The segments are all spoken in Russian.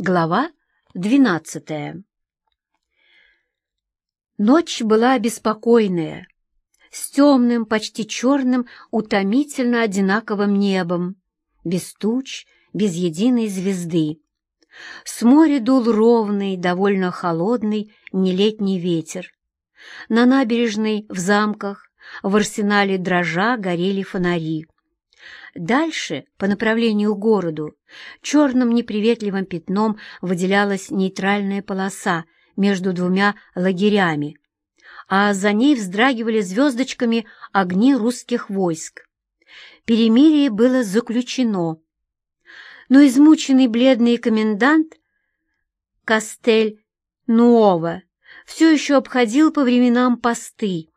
Глава двенадцатая Ночь была беспокойная, с темным, почти черным, утомительно одинаковым небом, без туч, без единой звезды. С моря дул ровный, довольно холодный, нелетний ветер. На набережной, в замках, в арсенале дрожа горели фонари. Дальше, по направлению к городу, черным неприветливым пятном выделялась нейтральная полоса между двумя лагерями, а за ней вздрагивали звездочками огни русских войск. Перемирие было заключено. Но измученный бледный комендант Кастель Нуова все еще обходил по временам посты,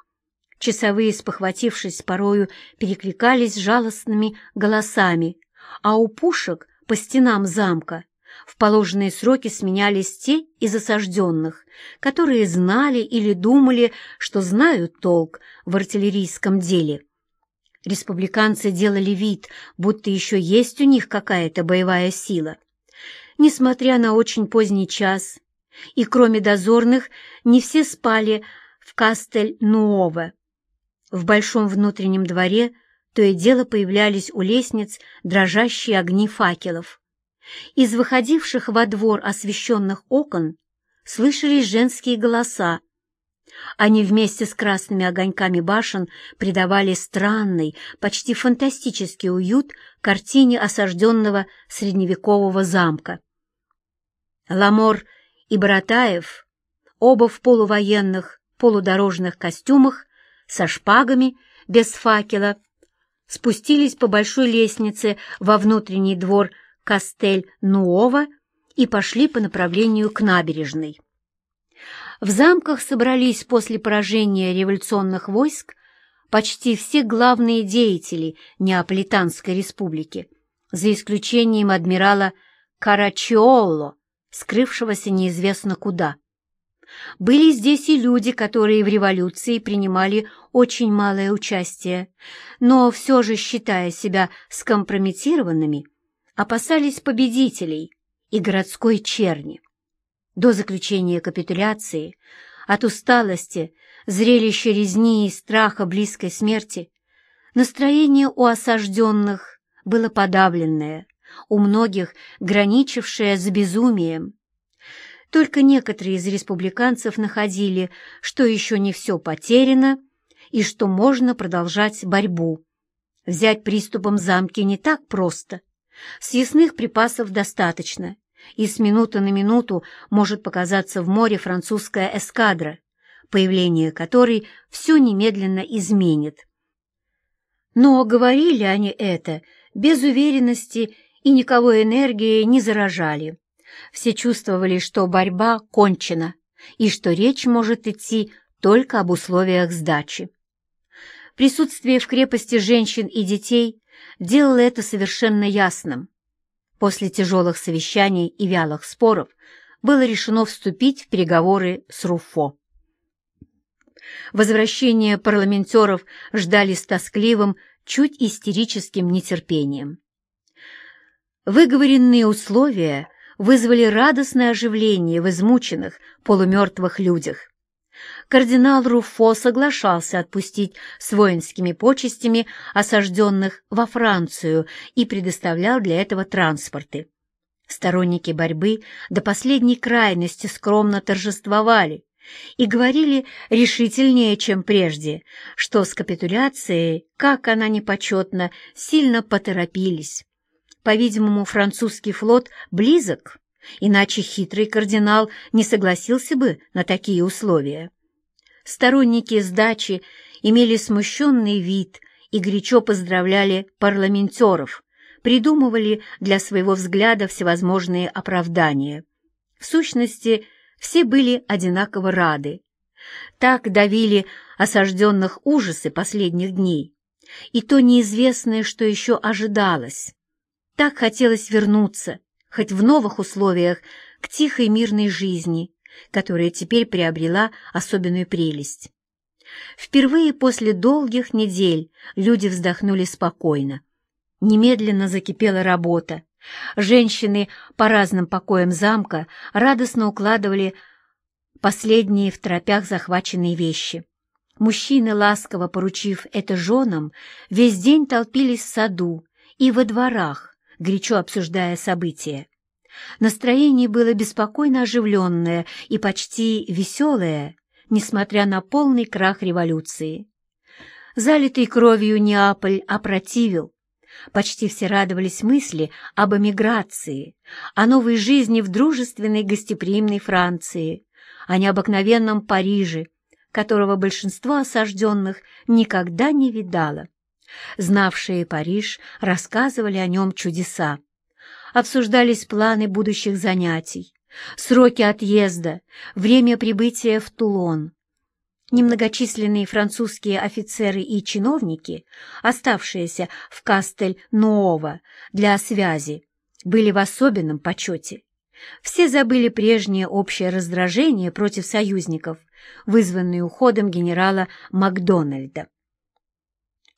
Часовые, спохватившись, порою перекликались жалостными голосами, а у пушек по стенам замка в положенные сроки сменялись те из осажденных, которые знали или думали, что знают толк в артиллерийском деле. Республиканцы делали вид, будто еще есть у них какая-то боевая сила. Несмотря на очень поздний час, и кроме дозорных, не все спали в Кастель-Нуове. В большом внутреннем дворе то и дело появлялись у лестниц дрожащие огни факелов. Из выходивших во двор освещенных окон слышались женские голоса. Они вместе с красными огоньками башен придавали странный, почти фантастический уют картине осажденного средневекового замка. Ламор и Баратаев, оба в полувоенных, полудорожных костюмах, со шпагами, без факела, спустились по большой лестнице во внутренний двор Кастель-Нуова и пошли по направлению к набережной. В замках собрались после поражения революционных войск почти все главные деятели Неаполитанской республики, за исключением адмирала Карачиолло, скрывшегося неизвестно куда. Были здесь и люди, которые в революции принимали очень малое участие, но все же, считая себя скомпрометированными, опасались победителей и городской черни. До заключения капитуляции, от усталости, зрелища резни и страха близкой смерти, настроение у осажденных было подавленное, у многих граничившее с безумием. Только некоторые из республиканцев находили, что еще не все потеряно и что можно продолжать борьбу. Взять приступом замки не так просто. Съестных припасов достаточно, и с минуты на минуту может показаться в море французская эскадра, появление которой все немедленно изменит. Но говорили они это без уверенности и никого энергией не заражали. Все чувствовали, что борьба кончена и что речь может идти только об условиях сдачи. Присутствие в крепости женщин и детей делало это совершенно ясным. После тяжелых совещаний и вялых споров было решено вступить в переговоры с Руфо. Возвращение парламентеров ждали с тоскливым, чуть истерическим нетерпением. Выговоренные условия вызвали радостное оживление в измученных, полумертвых людях. Кардинал Руфо соглашался отпустить с воинскими почестями осажденных во Францию и предоставлял для этого транспорты. Сторонники борьбы до последней крайности скромно торжествовали и говорили решительнее, чем прежде, что с капитуляцией, как она непочетна, сильно поторопились. По-видимому, французский флот близок, иначе хитрый кардинал не согласился бы на такие условия. Сторонники сдачи имели смущенный вид и горячо поздравляли парламентеров, придумывали для своего взгляда всевозможные оправдания. В сущности, все были одинаково рады. Так давили осажденных ужасы последних дней, и то неизвестное, что еще ожидалось. Так хотелось вернуться, хоть в новых условиях, к тихой мирной жизни, которая теперь приобрела особенную прелесть. Впервые после долгих недель люди вздохнули спокойно. Немедленно закипела работа, Женщины по разным покоям замка радостно укладывали последние в тропях захваченные вещи. Мужчины, ласково поручив это женам, весь день толпились в саду и во дворах, горячо обсуждая события. Настроение было беспокойно оживленное и почти веселое, несмотря на полный крах революции. Залитый кровью Неаполь опротивил. Почти все радовались мысли об эмиграции, о новой жизни в дружественной гостеприимной Франции, о необыкновенном Париже, которого большинство осажденных никогда не видало. Знавшие Париж рассказывали о нем чудеса. Обсуждались планы будущих занятий, сроки отъезда, время прибытия в Тулон. Немногочисленные французские офицеры и чиновники, оставшиеся в Кастель-Нуово для связи, были в особенном почете. Все забыли прежнее общее раздражение против союзников, вызванное уходом генерала Макдональда.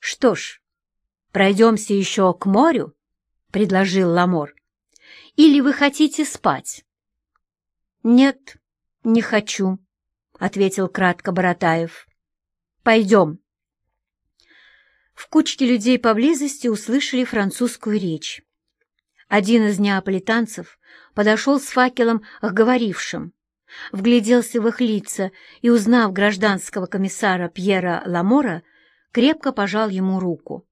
«Что ж, пройдемся еще к морю?» — предложил Ламор. «Или вы хотите спать?» «Нет, не хочу», — ответил кратко Баратаев. «Пойдем». В кучке людей поблизости услышали французскую речь. Один из неаполитанцев подошел с факелом к говорившим, вгляделся в их лица и, узнав гражданского комиссара Пьера Ламора, крепко пожал ему руку.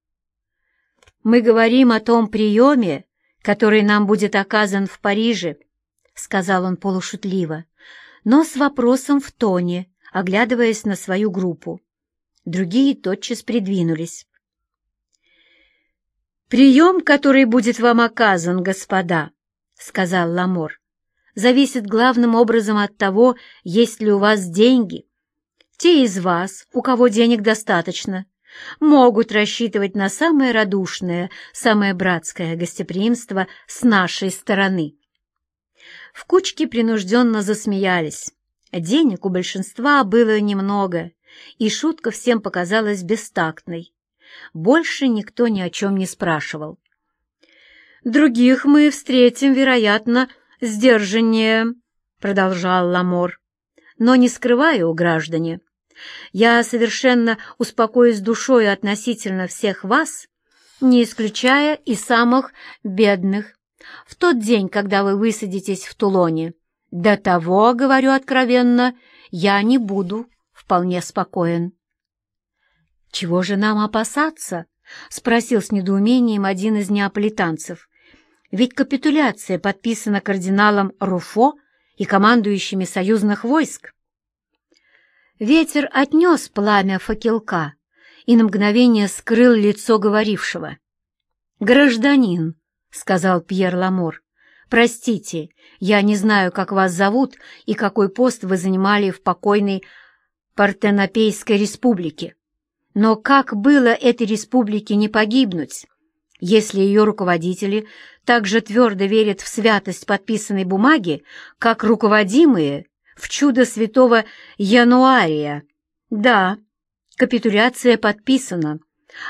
«Мы говорим о том приеме, который нам будет оказан в Париже», — сказал он полушутливо, но с вопросом в тоне, оглядываясь на свою группу. Другие тотчас придвинулись. «Прием, который будет вам оказан, господа», — сказал Ламор, — «зависит главным образом от того, есть ли у вас деньги. Те из вас, у кого денег достаточно, могут рассчитывать на самое радушное, самое братское гостеприимство с нашей стороны. В кучке принужденно засмеялись. Денег у большинства было немного, и шутка всем показалась бестактной. Больше никто ни о чем не спрашивал. «Других мы встретим, вероятно, сдержаннее», — продолжал Ламор. «Но не скрываю, граждане, я совершенно успокоюсь душой относительно всех вас, не исключая и самых бедных, в тот день, когда вы высадитесь в Тулоне. До того, говорю откровенно, я не буду вполне спокоен. «Чего же нам опасаться?» — спросил с недоумением один из неаполитанцев. «Ведь капитуляция подписана кардиналом Руфо и командующими союзных войск». Ветер отнес пламя факела и на мгновение скрыл лицо говорившего. «Гражданин», — сказал Пьер Ламор, — «простите, я не знаю, как вас зовут и какой пост вы занимали в покойной Партенопейской республике. Но как было этой республике не погибнуть, если ее руководители так же твердо верят в святость подписанной бумаги, как руководимые в чудо святого Януария. Да, капитуляция подписана.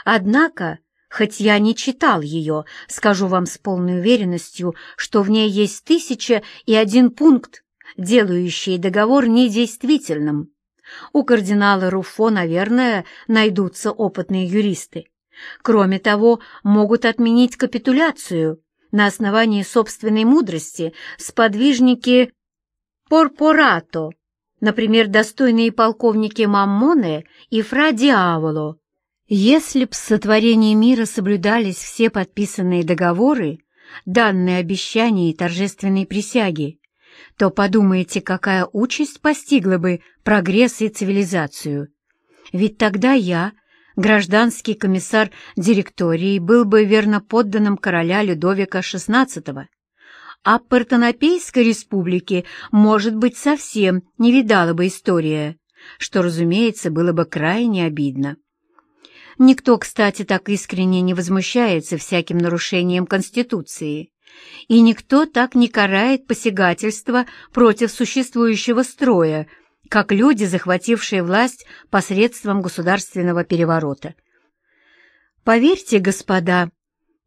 Однако, хоть я не читал ее, скажу вам с полной уверенностью, что в ней есть тысяча и один пункт, делающий договор недействительным. У кардинала Руфо, наверное, найдутся опытные юристы. Кроме того, могут отменить капитуляцию на основании собственной мудрости сподвижники Порпорато, например, достойные полковники Маммоне и Фра Диаволо. Если б с сотворения мира соблюдались все подписанные договоры, данные обещания и торжественные присяги, то подумайте, какая участь постигла бы прогресс и цивилизацию. Ведь тогда я, гражданский комиссар директории, был бы верно подданным короля Людовика XVI, а Партенопейской республики, может быть, совсем не видала бы история, что, разумеется, было бы крайне обидно. Никто, кстати, так искренне не возмущается всяким нарушением Конституции, и никто так не карает посягательства против существующего строя, как люди, захватившие власть посредством государственного переворота. Поверьте, господа,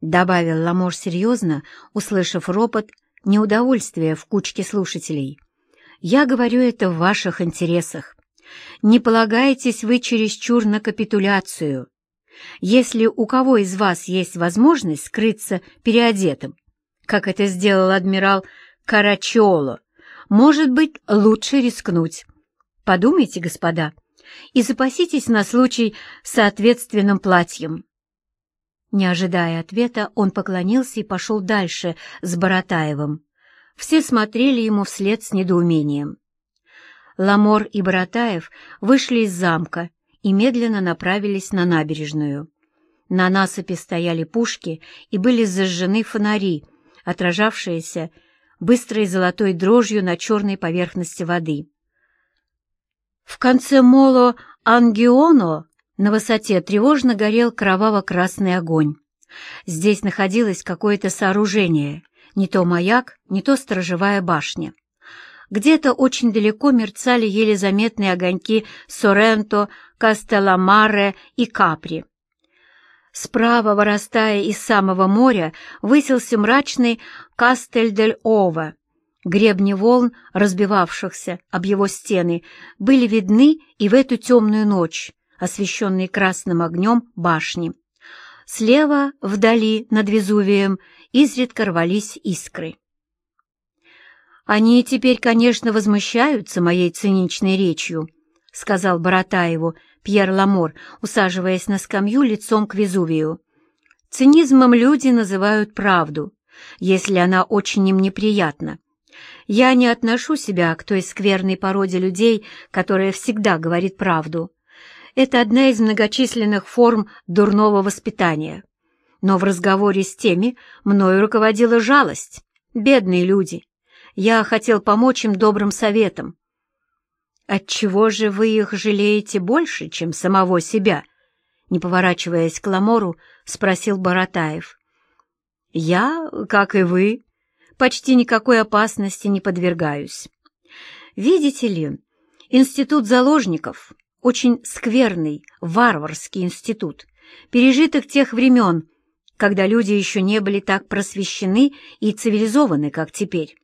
добавил Ламор серьезно, услышав ропот неудовольствия в кучке слушателей. «Я говорю это в ваших интересах. Не полагаетесь вы чересчур на капитуляцию. Если у кого из вас есть возможность скрыться переодетым, как это сделал адмирал Карачиоло, может быть, лучше рискнуть. Подумайте, господа, и запаситесь на случай соответственным платьем. Не ожидая ответа, он поклонился и пошел дальше с Боротаевым. Все смотрели ему вслед с недоумением. Ламор и Баратаев вышли из замка и медленно направились на набережную. На насыпи стояли пушки и были зажжены фонари, отражавшиеся быстрой золотой дрожью на черной поверхности воды. В конце моло Анджионо на высоте тревожно горел кроваво-красный огонь. Здесь находилось какое-то сооружение, не то маяк, не то сторожевая башня. Где-то очень далеко мерцали еле заметные огоньки Соренто, Кастелламаре и Капри. Справа, вырастая из самого моря, высился мрачный Кастель-дель-Ова. Гребни волн, разбивавшихся об его стены, были видны и в эту темную ночь, освещенные красным огнем башни. Слева, вдали, над Везувием, изредка рвались искры. «Они теперь, конечно, возмущаются моей циничной речью», — сказал Баратаеву, Пьер Ламор, усаживаясь на скамью лицом к Везувию. «Цинизмом люди называют правду, если она очень им неприятна. Я не отношу себя к той скверной породе людей, которая всегда говорит правду. Это одна из многочисленных форм дурного воспитания. Но в разговоре с теми мною руководила жалость. Бедные люди. Я хотел помочь им добрым советом. «Отчего же вы их жалеете больше, чем самого себя?» Не поворачиваясь к Ламору, спросил Боротаев. «Я, как и вы, почти никакой опасности не подвергаюсь. Видите ли, институт заложников — очень скверный, варварский институт, пережиток тех времен, когда люди еще не были так просвещены и цивилизованы, как теперь.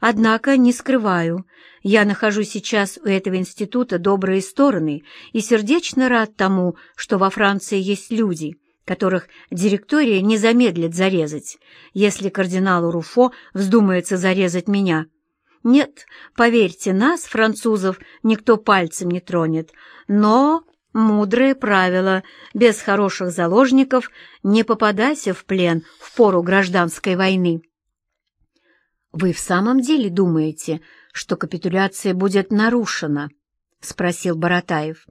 Однако, не скрываю, я нахожу сейчас у этого института добрые стороны и сердечно рад тому, что во Франции есть люди, которых директория не замедлит зарезать, если кардиналу Руфо вздумается зарезать меня. Нет, поверьте, нас, французов, никто пальцем не тронет, но мудрое правило — без хороших заложников не попадайся в плен в пору гражданской войны. «Вы в самом деле думаете, что капитуляция будет нарушена?» — спросил Боротаев.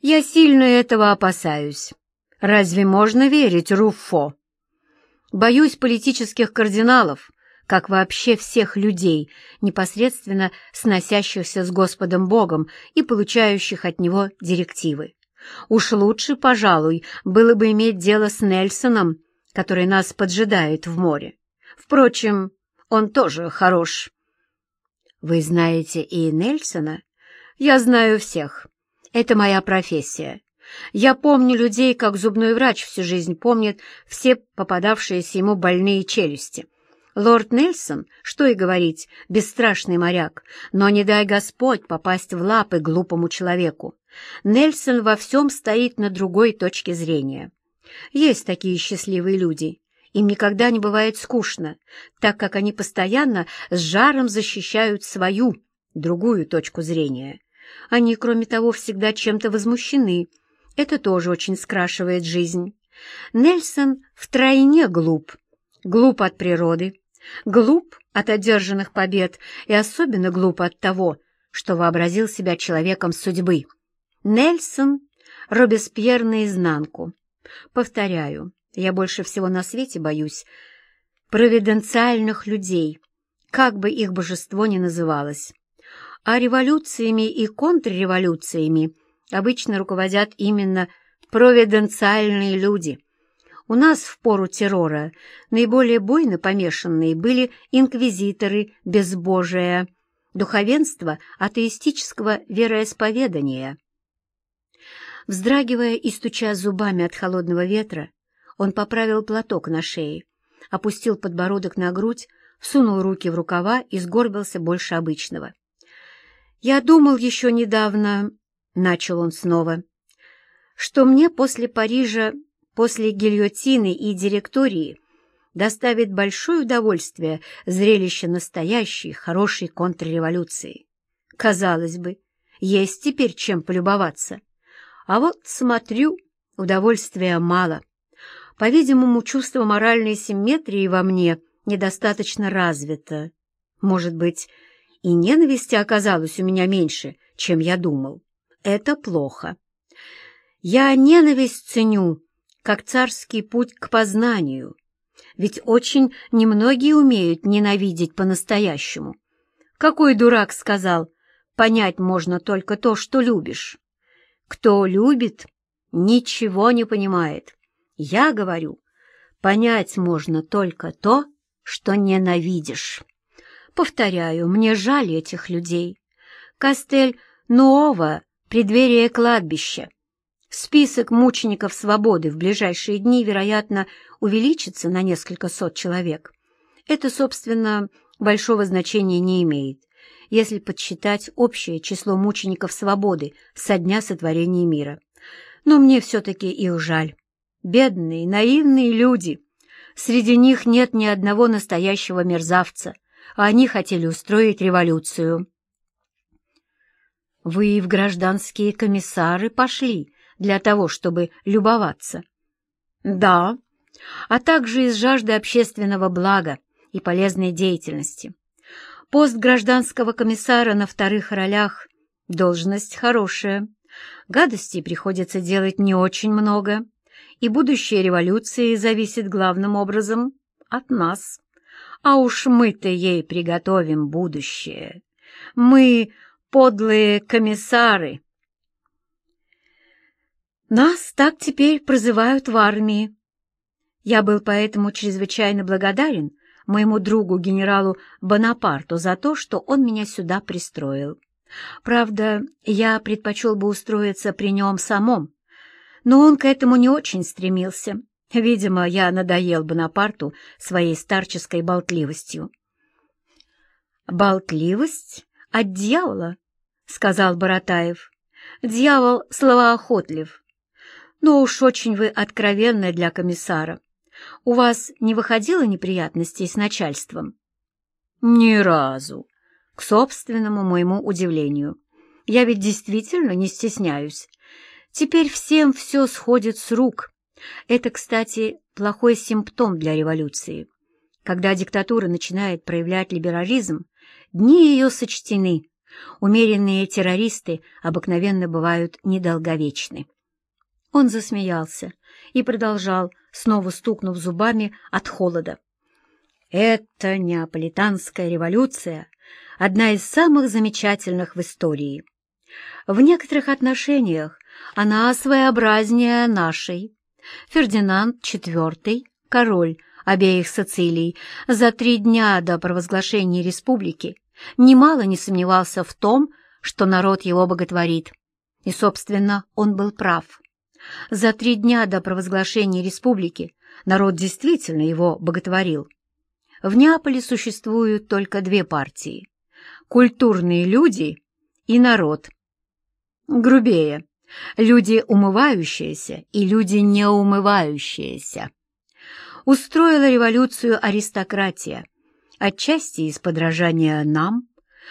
«Я сильно этого опасаюсь. Разве можно верить Руффо? Боюсь политических кардиналов, как вообще всех людей, непосредственно сносящихся с Господом Богом и получающих от Него директивы. Уж лучше, пожалуй, было бы иметь дело с Нельсоном, который нас поджидает в море. Впрочем, он тоже хорош. Вы знаете и Нельсона? Я знаю всех. Это моя профессия. Я помню людей, как зубной врач всю жизнь помнит все попадавшиеся ему больные челюсти. Лорд Нельсон, что и говорить, бесстрашный моряк, но не дай Господь попасть в лапы глупому человеку. Нельсон во всем стоит на другой точке зрения. Есть такие счастливые люди, им никогда не бывает скучно, так как они постоянно с жаром защищают свою, другую точку зрения. Они, кроме того, всегда чем-то возмущены. Это тоже очень скрашивает жизнь. Нельсон втройне глуп. Глуп от природы, глуп от одержанных побед и особенно глуп от того, что вообразил себя человеком судьбы. Нельсон — Робеспьер наизнанку. Повторяю, я больше всего на свете боюсь провиденциальных людей, как бы их божество ни называлось. А революциями и контрреволюциями обычно руководят именно провиденциальные люди. У нас в пору террора наиболее буйно помешанные были инквизиторы безбожия, духовенство атеистического вероисповедания. Вздрагивая и стуча зубами от холодного ветра, Он поправил платок на шее, опустил подбородок на грудь, сунул руки в рукава и сгорбился больше обычного. «Я думал еще недавно», — начал он снова, — «что мне после Парижа, после гильотины и директории доставит большое удовольствие зрелище настоящей, хорошей контрреволюции. Казалось бы, есть теперь чем полюбоваться. А вот смотрю, удовольствия мало. По-видимому, чувство моральной симметрии во мне недостаточно развито. Может быть, и ненависти оказалось у меня меньше, чем я думал. Это плохо. Я ненависть ценю, как царский путь к познанию, ведь очень немногие умеют ненавидеть по-настоящему. Какой дурак сказал, понять можно только то, что любишь. Кто любит, ничего не понимает. Я говорю, понять можно только то, что ненавидишь. Повторяю, мне жаль этих людей. Кастель Нуова — преддверие кладбища. Список мучеников свободы в ближайшие дни, вероятно, увеличится на несколько сот человек. Это, собственно, большого значения не имеет, если подсчитать общее число мучеников свободы со дня сотворения мира. Но мне все-таки их жаль. Бедные, наивные люди. Среди них нет ни одного настоящего мерзавца, а они хотели устроить революцию. «Вы и в гражданские комиссары пошли для того, чтобы любоваться?» «Да, а также из жажды общественного блага и полезной деятельности. Пост гражданского комиссара на вторых ролях — должность хорошая. Гадостей приходится делать не очень много, и будущее революции зависит главным образом от нас. А уж мы-то ей приготовим будущее. Мы — подлые комиссары. Нас так теперь прозывают в армии. Я был поэтому чрезвычайно благодарен моему другу генералу Бонапарту за то, что он меня сюда пристроил. Правда, я предпочел бы устроиться при нем самом, но он к этому не очень стремился. Видимо, я надоел Бонапарту своей старческой болтливостью. «Болтливость от дьявола», — сказал Боротаев. «Дьявол словоохотлив. Но уж очень вы откровенны для комиссара. У вас не выходило неприятностей с начальством?» «Ни разу», к собственному моему удивлению. Я ведь действительно не стесняюсь. Теперь всем все сходит с рук. Это, кстати, плохой симптом для революции. Когда диктатура начинает проявлять либерализм, дни ее сочтены. Умеренные террористы обыкновенно бывают недолговечны. Он засмеялся и продолжал, снова стукнув зубами от холода. «Это неаполитанская революция, одна из самых замечательных в истории. В некоторых отношениях она своеобразнее нашей. Фердинанд IV, король обеих Сицилий, за три дня до провозглашения республики немало не сомневался в том, что народ его боготворит. И, собственно, он был прав. За три дня до провозглашения республики народ действительно его боготворил. В Неаполе существуют только две партии – культурные люди и народ. Грубее – люди умывающиеся и люди не умывающиеся. Устроила революцию аристократия, отчасти из подражания нам,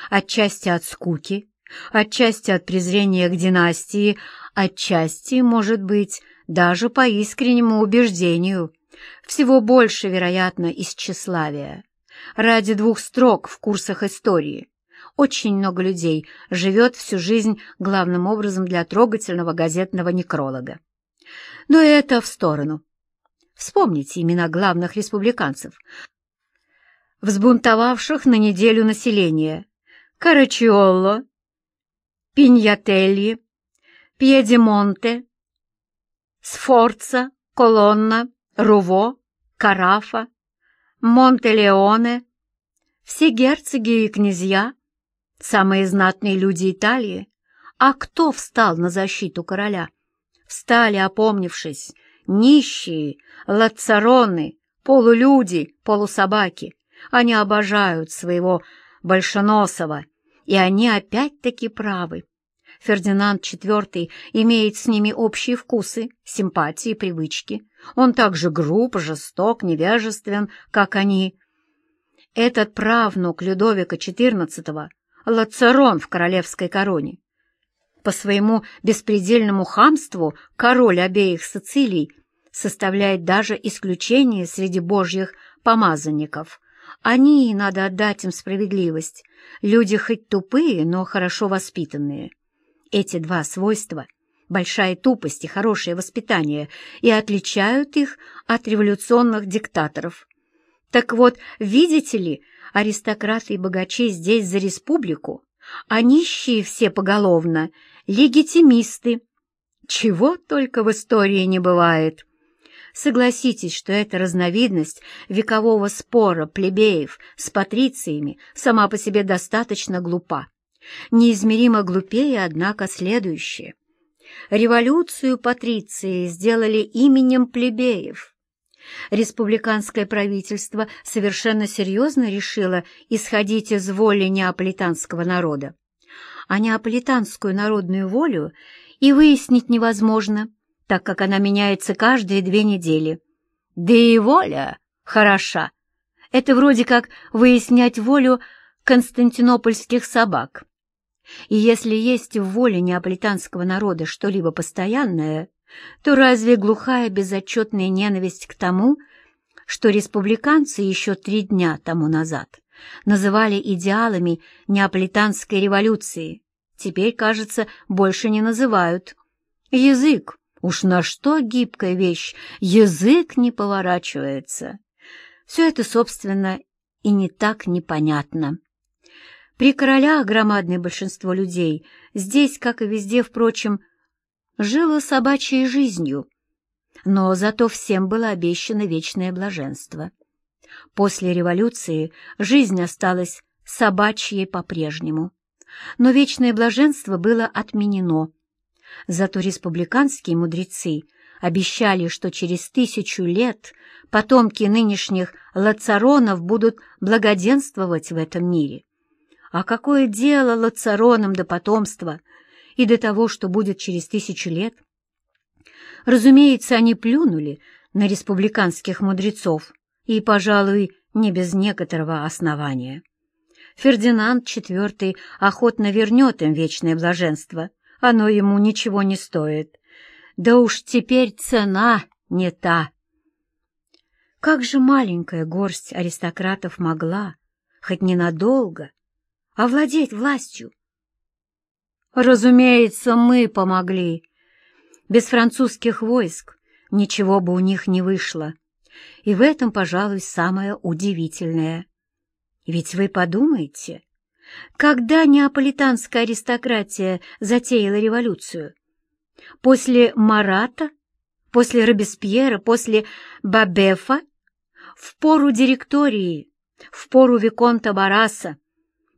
отчасти от скуки, отчасти от презрения к династии, отчасти, может быть, даже по искреннему убеждению, всего больше, вероятно, из тщеславия. Ради двух строк в курсах истории. Очень много людей живет всю жизнь главным образом для трогательного газетного некролога. Но это в сторону. Вспомните имена главных республиканцев, взбунтовавших на неделю население. Карачиолло, Пиньятельи, Пьедимонте, Сфорца, Колонна, Руво, Карафа, Монтелеоне, все герцоги и князья, самые знатные люди Италии. А кто встал на защиту короля? Встали, опомнившись, нищие, лацароны, полулюди, полусобаки. Они обожают своего Большеносова, и они опять-таки правы. Фердинанд IV имеет с ними общие вкусы, симпатии, привычки. Он также груб, жесток, невежествен, как они. Этот правнук Людовика XIV — Лацарон в королевской короне. По своему беспредельному хамству король обеих Сицилий составляет даже исключение среди божьих помазанников. Они, надо отдать им справедливость, люди хоть тупые, но хорошо воспитанные. Эти два свойства — большая тупость и хорошее воспитание — и отличают их от революционных диктаторов. Так вот, видите ли, аристократы и богачи здесь за республику, а нищие все поголовно — легитимисты. Чего только в истории не бывает. Согласитесь, что эта разновидность векового спора плебеев с патрициями сама по себе достаточно глупа. Неизмеримо глупее, однако, следующее. Революцию патриции сделали именем плебеев. Республиканское правительство совершенно серьезно решило исходить из воли неаполитанского народа. А неаполитанскую народную волю и выяснить невозможно, так как она меняется каждые две недели. Да и воля хороша. Это вроде как выяснять волю константинопольских собак. И если есть в воле неаполитанского народа что-либо постоянное, то разве глухая безотчетная ненависть к тому, что республиканцы еще три дня тому назад называли идеалами неаполитанской революции, теперь, кажется, больше не называют. Язык, уж на что гибкая вещь, язык не поворачивается. Все это, собственно, и не так непонятно. При королях громадное большинство людей, здесь, как и везде, впрочем, жило собачьей жизнью, но зато всем было обещано вечное блаженство. После революции жизнь осталась собачьей по-прежнему, но вечное блаженство было отменено. Зато республиканские мудрецы обещали, что через тысячу лет потомки нынешних лацаронов будут благоденствовать в этом мире. А какое дело лацаронам до потомства и до того, что будет через тысячу лет? Разумеется, они плюнули на республиканских мудрецов и, пожалуй, не без некоторого основания. Фердинанд IV охотно вернет им вечное блаженство, оно ему ничего не стоит. Да уж теперь цена не та. Как же маленькая горсть аристократов могла, хоть ненадолго, овладеть властью. Разумеется, мы помогли. Без французских войск ничего бы у них не вышло. И в этом, пожалуй, самое удивительное. Ведь вы подумайте, когда неаполитанская аристократия затеяла революцию? После Марата? После Робеспьера? После Бабефа? В пору директории? В пору Виконта Бараса?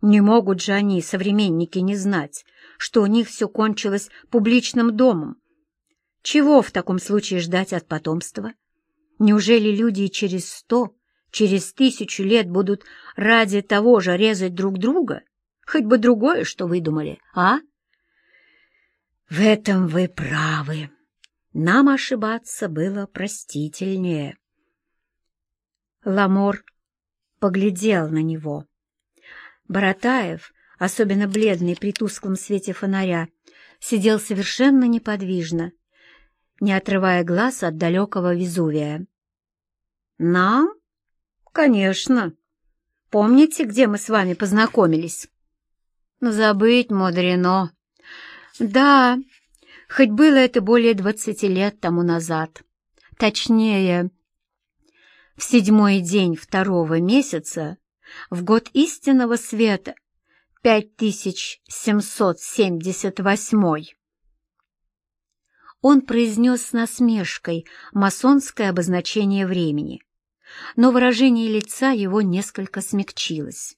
Не могут же они, современники, не знать, что у них все кончилось публичным домом. Чего в таком случае ждать от потомства? Неужели люди через сто, через тысячу лет будут ради того же резать друг друга? Хоть бы другое, что выдумали, а? В этом вы правы. Нам ошибаться было простительнее. Ламор поглядел на него. Баратаев, особенно бледный при тусклом свете фонаря, сидел совершенно неподвижно, не отрывая глаз от далекого Везувия. «Нам? Конечно. Помните, где мы с вами познакомились?» «Забыть мудрено. Да, хоть было это более двадцати лет тому назад. Точнее, в седьмой день второго месяца в год истинного света 5778. Он произнес с насмешкой масонское обозначение времени, но выражение лица его несколько смягчилось.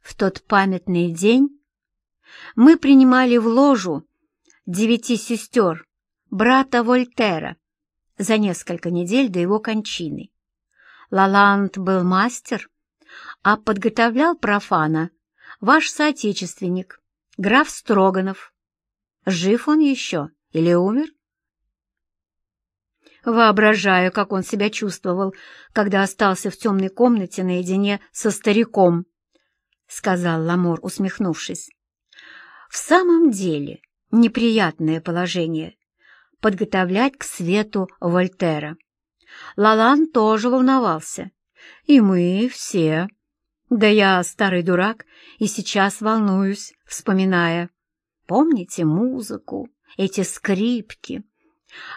В тот памятный день мы принимали в ложу девяти сестер брата Вольтера, за несколько недель до его кончины. Лаланд был мастер, а подготовлял профана ваш соотечественник, граф Строганов. Жив он еще или умер? Воображаю, как он себя чувствовал, когда остался в темной комнате наедине со стариком, — сказал Ламор, усмехнувшись. В самом деле неприятное положение — подготовлять к свету Вольтера. Лалан тоже волновался. И мы все. Да я старый дурак и сейчас волнуюсь, вспоминая. Помните музыку, эти скрипки?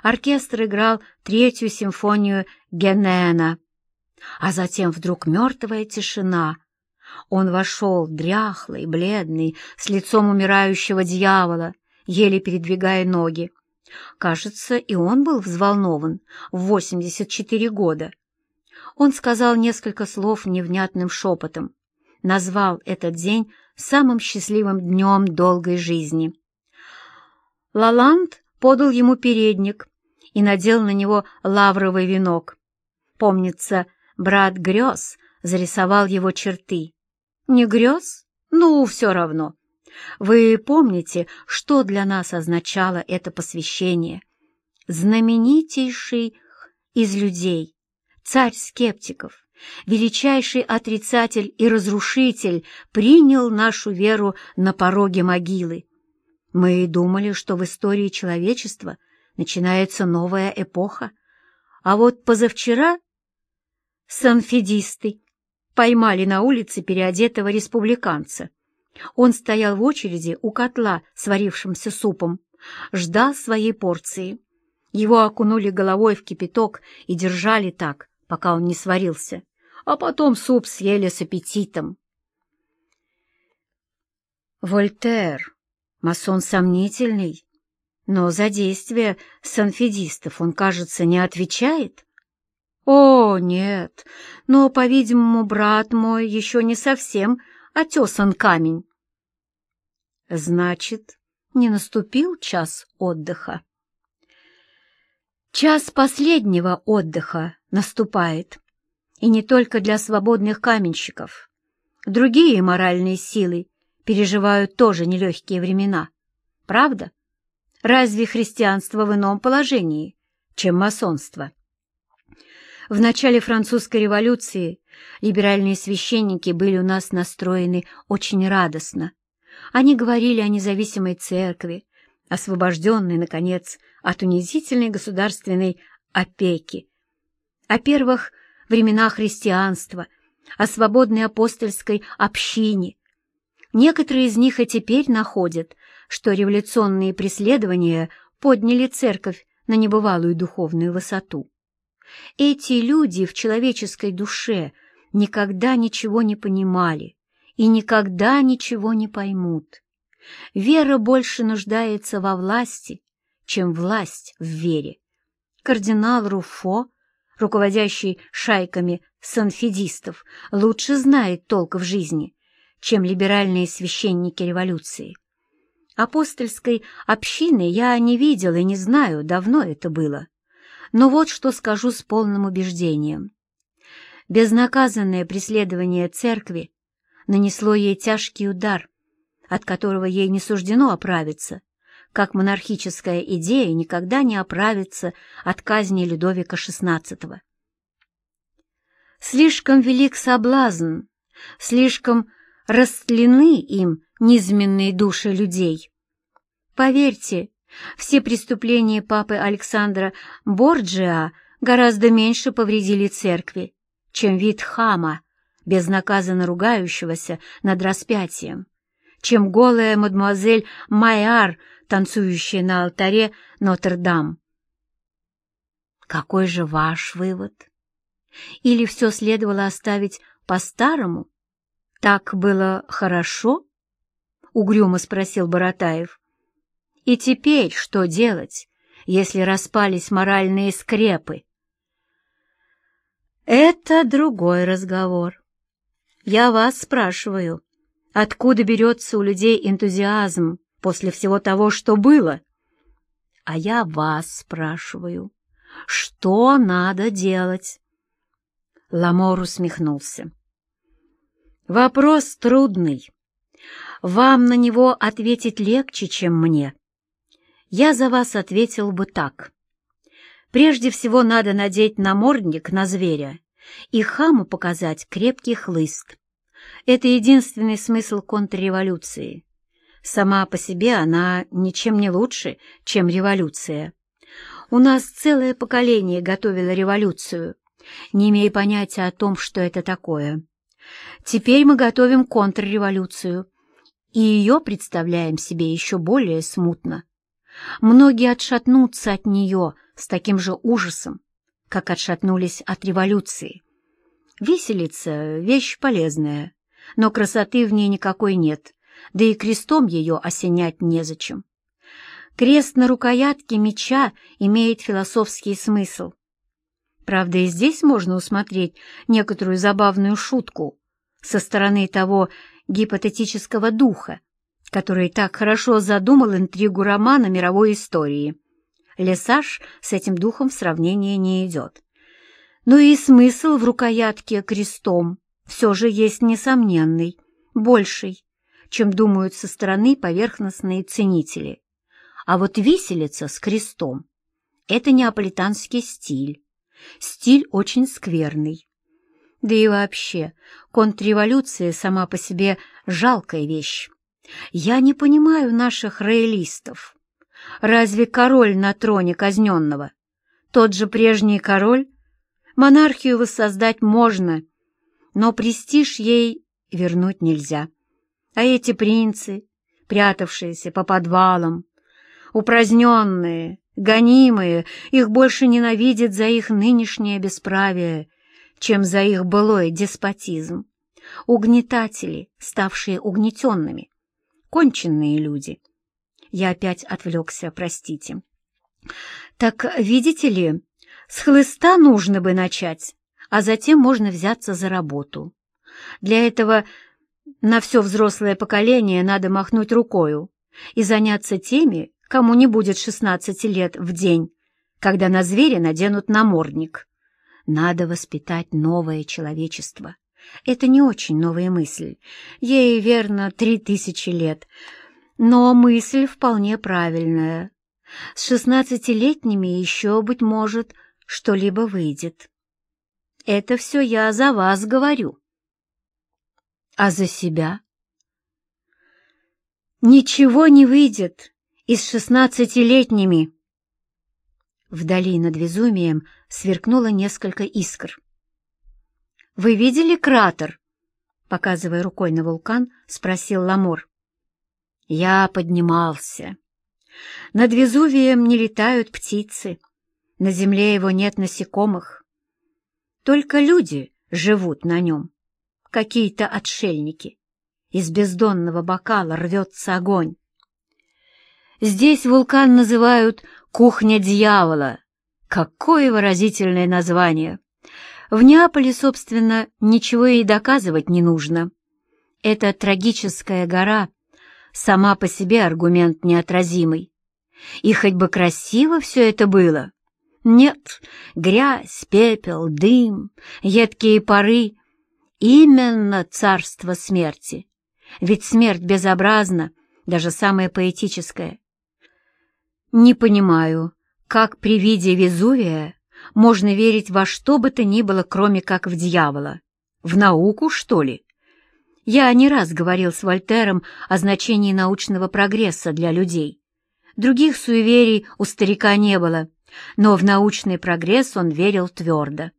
Оркестр играл третью симфонию Генена, а затем вдруг мертвая тишина. Он вошел, дряхлый, бледный, с лицом умирающего дьявола, еле передвигая ноги. Кажется, и он был взволнован в 84 года. Он сказал несколько слов невнятным шепотом, назвал этот день самым счастливым днем долгой жизни. Лаланд подал ему передник и надел на него лавровый венок. Помнится, брат грез зарисовал его черты. Не грез? Ну, все равно. Вы помните, что для нас означало это посвящение? Знаменитейший из людей, царь скептиков, величайший отрицатель и разрушитель принял нашу веру на пороге могилы. Мы думали, что в истории человечества начинается новая эпоха, а вот позавчера санфедисты поймали на улице переодетого республиканца. Он стоял в очереди у котла с варившимся супом, ждал своей порции. Его окунули головой в кипяток и держали так, пока он не сварился, а потом суп съели с аппетитом. Вольтер, масон сомнительный, но за действия санфедистов он, кажется, не отвечает. О, нет, но, по-видимому, брат мой еще не совсем отесан камень. Значит, не наступил час отдыха. Час последнего отдыха наступает, и не только для свободных каменщиков. Другие моральные силы переживают тоже нелегкие времена. Правда? Разве христианство в ином положении, чем масонство? В начале французской революции либеральные священники были у нас настроены очень радостно. Они говорили о независимой церкви, освобожденной, наконец, от унизительной государственной опеки, о первых временах христианства, о свободной апостольской общине. Некоторые из них и теперь находят, что революционные преследования подняли церковь на небывалую духовную высоту. Эти люди в человеческой душе никогда ничего не понимали и никогда ничего не поймут. Вера больше нуждается во власти, чем власть в вере. Кардинал Руфо, руководящий шайками санфедистов, лучше знает толк в жизни, чем либеральные священники революции. Апостольской общины я не видел и не знаю, давно это было. Но вот что скажу с полным убеждением. Безнаказанное преследование церкви нанесло ей тяжкий удар, от которого ей не суждено оправиться, как монархическая идея никогда не оправится от казни Людовика XVI. Слишком велик соблазн, слишком растлены им низменные души людей. Поверьте, все преступления папы Александра Борджиа гораздо меньше повредили церкви, чем вид хама, безнаказанно ругающегося над распятием, чем голая мадемуазель Майар, танцующая на алтаре Нотр-Дам. Какой же ваш вывод? Или все следовало оставить по-старому? Так было хорошо? — угрюмо спросил Боротаев. И теперь что делать, если распались моральные скрепы? Это другой разговор. Я вас спрашиваю, откуда берется у людей энтузиазм после всего того, что было? А я вас спрашиваю, Что надо делать?» Ламор усмехнулся. «Вопрос трудный. Вам на него ответить легче, чем мне. Я за вас ответил бы так. Прежде всего надо надеть намордник на зверя и хаму показать крепкий хлыст. Это единственный смысл контрреволюции. Сама по себе она ничем не лучше, чем революция. У нас целое поколение готовило революцию, не имея понятия о том, что это такое. Теперь мы готовим контрреволюцию, и ее представляем себе еще более смутно. Многие отшатнутся от нее с таким же ужасом, как отшатнулись от революции. Виселица — вещь полезная, но красоты в ней никакой нет, да и крестом ее осенять незачем. Крест на рукоятке меча имеет философский смысл. Правда, и здесь можно усмотреть некоторую забавную шутку со стороны того гипотетического духа, который так хорошо задумал интригу романа мировой истории. Лесаж с этим духом в сравнение не идет. Но и смысл в рукоятке крестом все же есть несомненный, больший, чем думают со стороны поверхностные ценители. А вот виселица с крестом — это неаполитанский стиль. Стиль очень скверный. Да и вообще, контрреволюция сама по себе жалкая вещь. Я не понимаю наших роялистов. Разве король на троне казненного? Тот же прежний король? Монархию воссоздать можно, но престиж ей вернуть нельзя. А эти принцы, прятавшиеся по подвалам, упраздненные, гонимые, их больше ненавидят за их нынешнее бесправие, чем за их былой деспотизм. Угнетатели, ставшие угнетенными, конченные люди. Я опять отвлекся, простите. Так, видите ли, с хлыста нужно бы начать, а затем можно взяться за работу. Для этого на все взрослое поколение надо махнуть рукою и заняться теми, кому не будет 16 лет в день, когда на зверя наденут намордник. Надо воспитать новое человечество. Это не очень новая мысль. Ей, верно, три тысячи лет. Но мысль вполне правильная. С шестнадцатилетними еще, быть может, что-либо выйдет. Это все я за вас говорю. А за себя? Ничего не выйдет и с шестнадцатилетними. Вдали над Везувием сверкнуло несколько искр. «Вы видели кратер?» Показывая рукой на вулкан, спросил Ламор. «Я поднимался. Над Везувием не летают птицы, на земле его нет насекомых. Только люди живут на нем, какие-то отшельники. Из бездонного бокала рвется огонь. Здесь вулкан называют «кухня дьявола». Какое выразительное название! В Неаполе, собственно, ничего и доказывать не нужно. Эта трагическая гора сама по себе аргумент неотразимый. И хоть бы красиво все это было, нет, грязь, пепел, дым, едкие пары — именно царство смерти. Ведь смерть безобразна, даже самая поэтическая. Не понимаю, как при виде Везувия можно верить во что бы то ни было, кроме как в дьявола. В науку, что ли? Я не раз говорил с Вольтером о значении научного прогресса для людей. Других суеверий у старика не было — но в научный прогресс он верил твердо.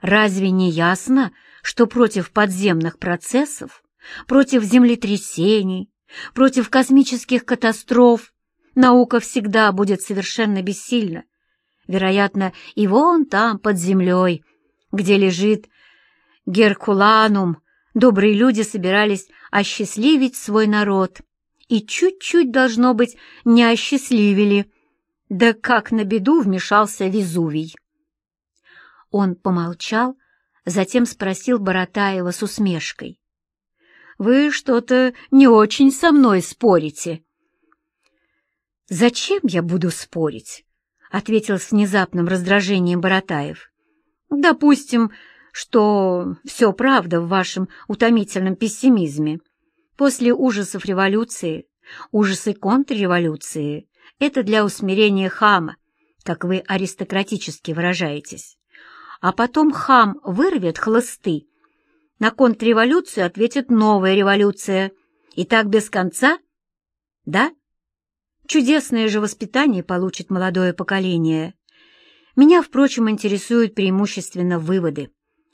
Разве не ясно, что против подземных процессов, против землетрясений, против космических катастроф наука всегда будет совершенно бессильна? Вероятно, и вон там, под землей, где лежит Геркуланум, добрые люди собирались осчастливить свой народ и чуть-чуть, должно быть, не осчастливили, да как на беду вмешался Везувий. Он помолчал, затем спросил Боротаева с усмешкой. «Вы что-то не очень со мной спорите». «Зачем я буду спорить? ответил с внезапным раздражением Боротаев. «Допустим, что все правда в вашем утомительном пессимизме. После ужасов революции, ужасы контрреволюции — это для усмирения хама, как вы аристократически выражаетесь. А потом хам вырвет хлысты. На контрреволюцию ответит новая революция. И так без конца? Да? Чудесное же воспитание получит молодое поколение. Меня, впрочем, интересуют преимущественно выводы.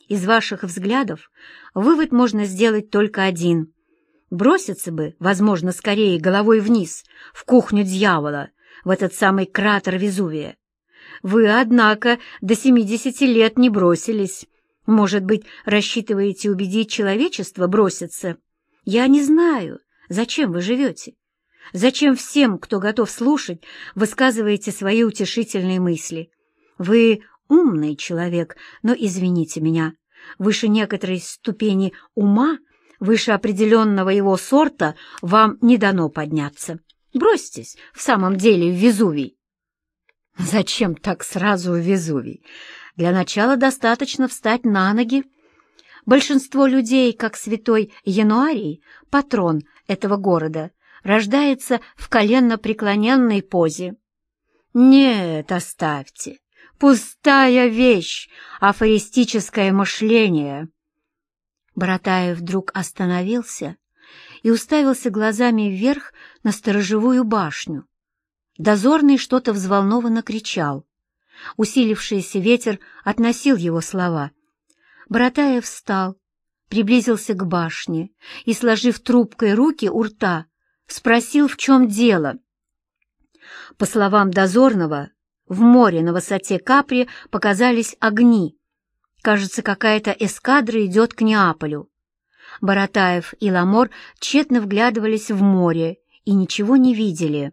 Из ваших взглядов вывод можно сделать только один. Броситься бы, возможно, скорее головой вниз, в кухню дьявола, в этот самый кратер Везувия. Вы, однако, до семидесяти лет не бросились. Может быть, рассчитываете убедить человечество броситься? Я не знаю, зачем вы живете. Зачем всем, кто готов слушать, высказываете свои утешительные мысли? Вы умный человек, но, извините меня, выше некоторой ступени ума, выше определенного его сорта вам не дано подняться. Бросьтесь в самом деле в Везувий. Зачем так сразу в Везувий? Для начала достаточно встать на ноги. Большинство людей, как святой Януарий, патрон этого города, рождается в коленно-преклоненной позе. Нет, оставьте. Пустая вещь, афористическое мышление. Братаев вдруг остановился и уставился глазами вверх на сторожевую башню. Дозорный что-то взволнованно кричал. Усилившийся ветер относил его слова. Братаев встал, приблизился к башне и, сложив трубкой руки у рта, спросил, в чем дело. По словам дозорного, в море на высоте Капри показались огни. Кажется, какая-то эскадра идет к Неаполю. Баратаев и Ламор тщетно вглядывались в море и ничего не видели.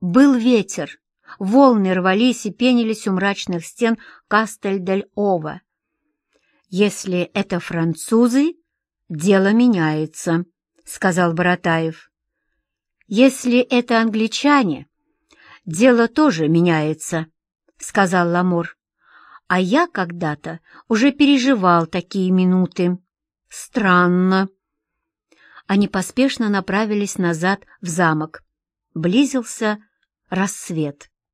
Был ветер, волны рвались и пенились у мрачных стен Кастель-дель-Ово. «Если это французы, дело меняется», — сказал Баратаев. «Если это англичане, дело тоже меняется», — сказал Ламор. «А я когда-то уже переживал такие минуты. Странно». Они поспешно направились назад в замок. Близился рассвет.